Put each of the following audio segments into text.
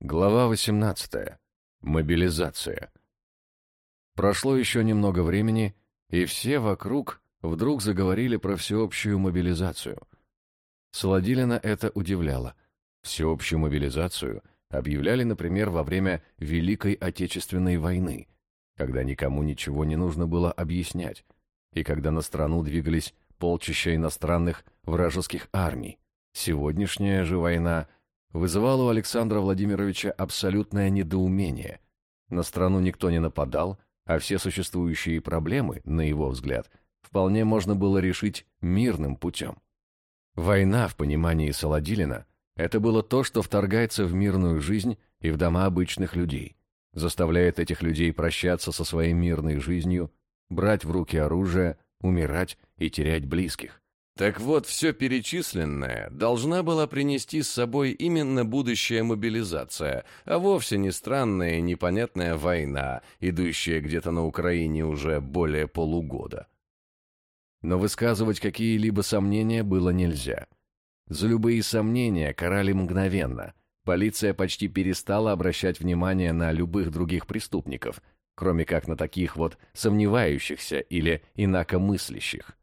Глава 18. Мобилизация. Прошло еще немного времени, и все вокруг вдруг заговорили про всеобщую мобилизацию. Солодилина это удивляло. Всеобщую мобилизацию объявляли, например, во время Великой Отечественной войны, когда никому ничего не нужно было объяснять, и когда на страну двигались полчища иностранных вражеских армий. Сегодняшняя же война – вызывало у Александра Владимировича абсолютное недоумение. На страну никто не нападал, а все существующие проблемы, на его взгляд, вполне можно было решить мирным путем. Война, в понимании Солодилина, это было то, что вторгается в мирную жизнь и в дома обычных людей, заставляет этих людей прощаться со своей мирной жизнью, брать в руки оружие, умирать и терять близких. Так вот, все перечисленное должна была принести с собой именно будущая мобилизация, а вовсе не странная и непонятная война, идущая где-то на Украине уже более полугода. Но высказывать какие-либо сомнения было нельзя. За любые сомнения карали мгновенно. Полиция почти перестала обращать внимание на любых других преступников, кроме как на таких вот сомневающихся или инакомыслящих.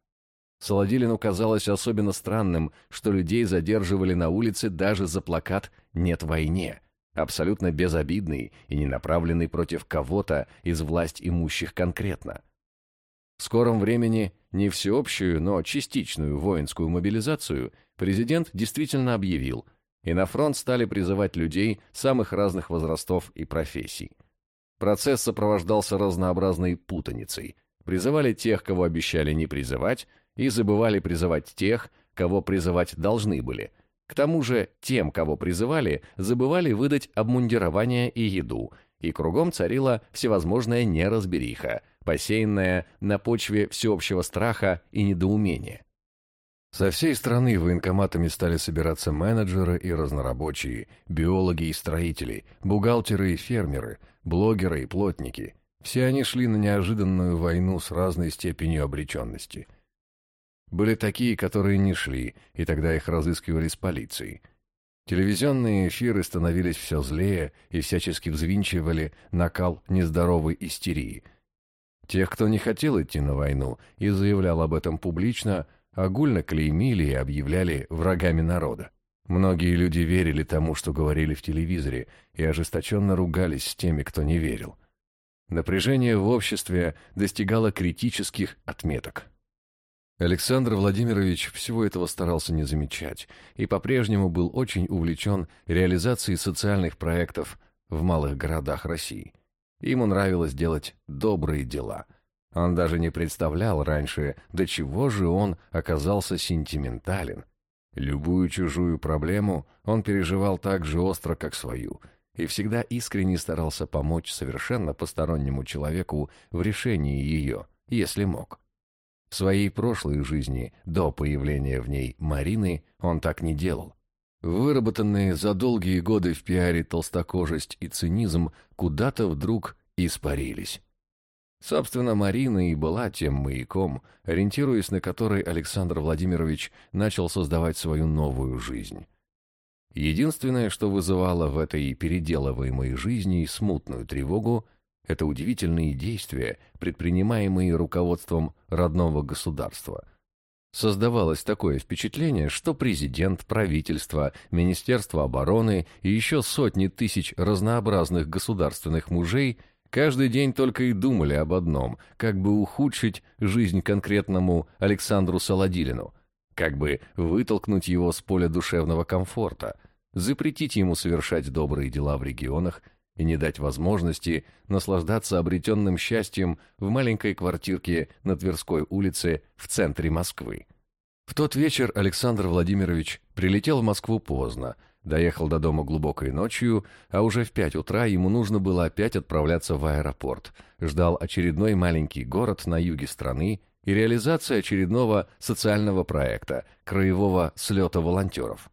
Солодилину казалось особенно странным, что людей задерживали на улице даже за плакат «Нет войне», абсолютно безобидный и не направленный против кого-то из власть имущих конкретно. В скором времени не всеобщую, но частичную воинскую мобилизацию президент действительно объявил, и на фронт стали призывать людей самых разных возрастов и профессий. Процесс сопровождался разнообразной путаницей. Призывали тех, кого обещали не призывать, и забывали призывать тех, кого призывать должны были. К тому же тем, кого призывали, забывали выдать обмундирование и еду, и кругом царила всевозможная неразбериха, посеянная на почве всеобщего страха и недоумения. Со всей страны военкоматами стали собираться менеджеры и разнорабочие, биологи и строители, бухгалтеры и фермеры, блогеры и плотники. Все они шли на неожиданную войну с разной степенью обреченности. Были такие, которые не шли, и тогда их разыскивали с полицией. Телевизионные эфиры становились все злее и всячески взвинчивали накал нездоровой истерии. Тех, кто не хотел идти на войну и заявлял об этом публично, огульно клеймили и объявляли врагами народа. Многие люди верили тому, что говорили в телевизоре, и ожесточенно ругались с теми, кто не верил. Напряжение в обществе достигало критических отметок. Александр Владимирович всего этого старался не замечать и по-прежнему был очень увлечен реализацией социальных проектов в малых городах России. Ему нравилось делать добрые дела. Он даже не представлял раньше, до чего же он оказался сентиментален. Любую чужую проблему он переживал так же остро, как свою, и всегда искренне старался помочь совершенно постороннему человеку в решении ее, если мог. В своей прошлой жизни, до появления в ней Марины, он так не делал. Выработанные за долгие годы в пиаре толстокожесть и цинизм куда-то вдруг испарились. Собственно, Марина и была тем маяком, ориентируясь на который Александр Владимирович начал создавать свою новую жизнь. Единственное, что вызывало в этой переделываемой жизни смутную тревогу, это удивительные действия, предпринимаемые руководством родного государства. Создавалось такое впечатление, что президент, правительство, Министерство обороны и еще сотни тысяч разнообразных государственных мужей каждый день только и думали об одном, как бы ухудшить жизнь конкретному Александру Солодилину, как бы вытолкнуть его с поля душевного комфорта, запретить ему совершать добрые дела в регионах – и не дать возможности наслаждаться обретенным счастьем в маленькой квартирке на Тверской улице в центре Москвы. В тот вечер Александр Владимирович прилетел в Москву поздно, доехал до дома глубокой ночью, а уже в пять утра ему нужно было опять отправляться в аэропорт. Ждал очередной маленький город на юге страны и реализация очередного социального проекта – краевого слета волонтеров.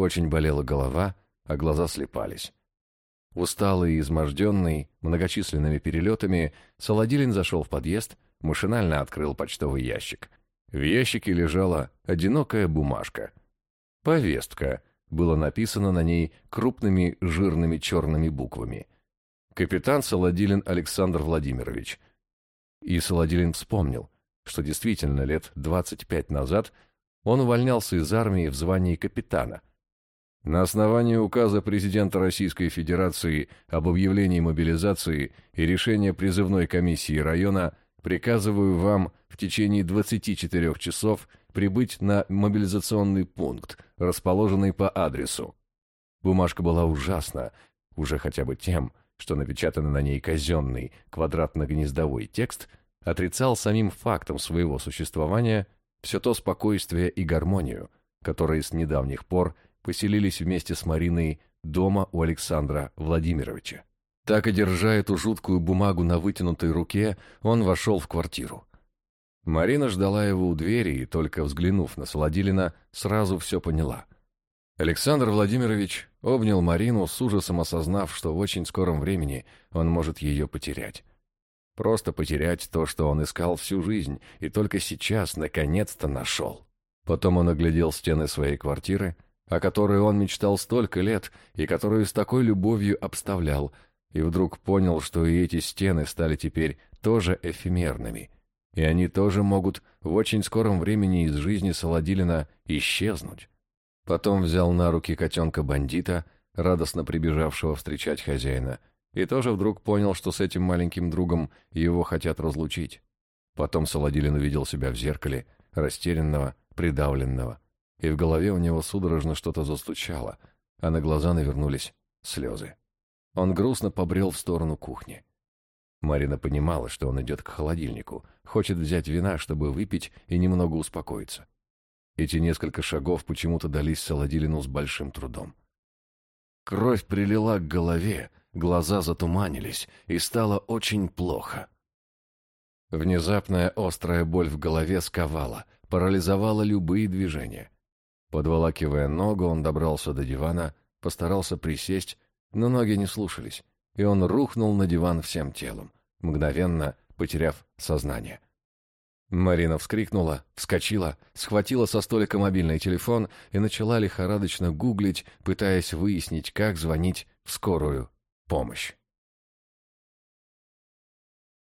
Очень болела голова, а глаза слепались. Усталый и изможденный многочисленными перелетами, Солодилин зашел в подъезд, машинально открыл почтовый ящик. В ящике лежала одинокая бумажка. Повестка, было написано на ней крупными жирными черными буквами. «Капитан Солодилин Александр Владимирович». И Солодилин вспомнил, что действительно лет 25 назад он увольнялся из армии в звании капитана. На основании указа президента Российской Федерации об объявлении мобилизации и решения призывной комиссии района приказываю вам в течение 24 часов прибыть на мобилизационный пункт, расположенный по адресу. Бумажка была ужасна, уже хотя бы тем, что напечатанный на ней казенный квадратно-гнездовой текст отрицал самим фактом своего существования все то спокойствие и гармонию, которые с недавних пор поселились вместе с Мариной дома у Александра Владимировича. Так и держа эту жуткую бумагу на вытянутой руке, он вошел в квартиру. Марина ждала его у двери и, только взглянув на Солодилина, сразу все поняла. Александр Владимирович обнял Марину, с ужасом осознав, что в очень скором времени он может ее потерять. Просто потерять то, что он искал всю жизнь, и только сейчас, наконец-то, нашел. Потом он оглядел стены своей квартиры, о которой он мечтал столько лет и которую с такой любовью обставлял, и вдруг понял, что и эти стены стали теперь тоже эфемерными — и они тоже могут в очень скором времени из жизни Солодилина исчезнуть. Потом взял на руки котенка-бандита, радостно прибежавшего встречать хозяина, и тоже вдруг понял, что с этим маленьким другом его хотят разлучить. Потом Солодилин увидел себя в зеркале, растерянного, придавленного, и в голове у него судорожно что-то застучало, а на глаза навернулись слезы. Он грустно побрел в сторону кухни. Марина понимала, что он идет к холодильнику, хочет взять вина, чтобы выпить и немного успокоиться. Эти несколько шагов почему-то дались Солодилину с большим трудом. Кровь прилила к голове, глаза затуманились, и стало очень плохо. Внезапная острая боль в голове сковала, парализовала любые движения. Подволакивая ногу, он добрался до дивана, постарался присесть, но ноги не слушались и он рухнул на диван всем телом, мгновенно потеряв сознание. Марина вскрикнула, вскочила, схватила со столика мобильный телефон и начала лихорадочно гуглить, пытаясь выяснить, как звонить в скорую помощь.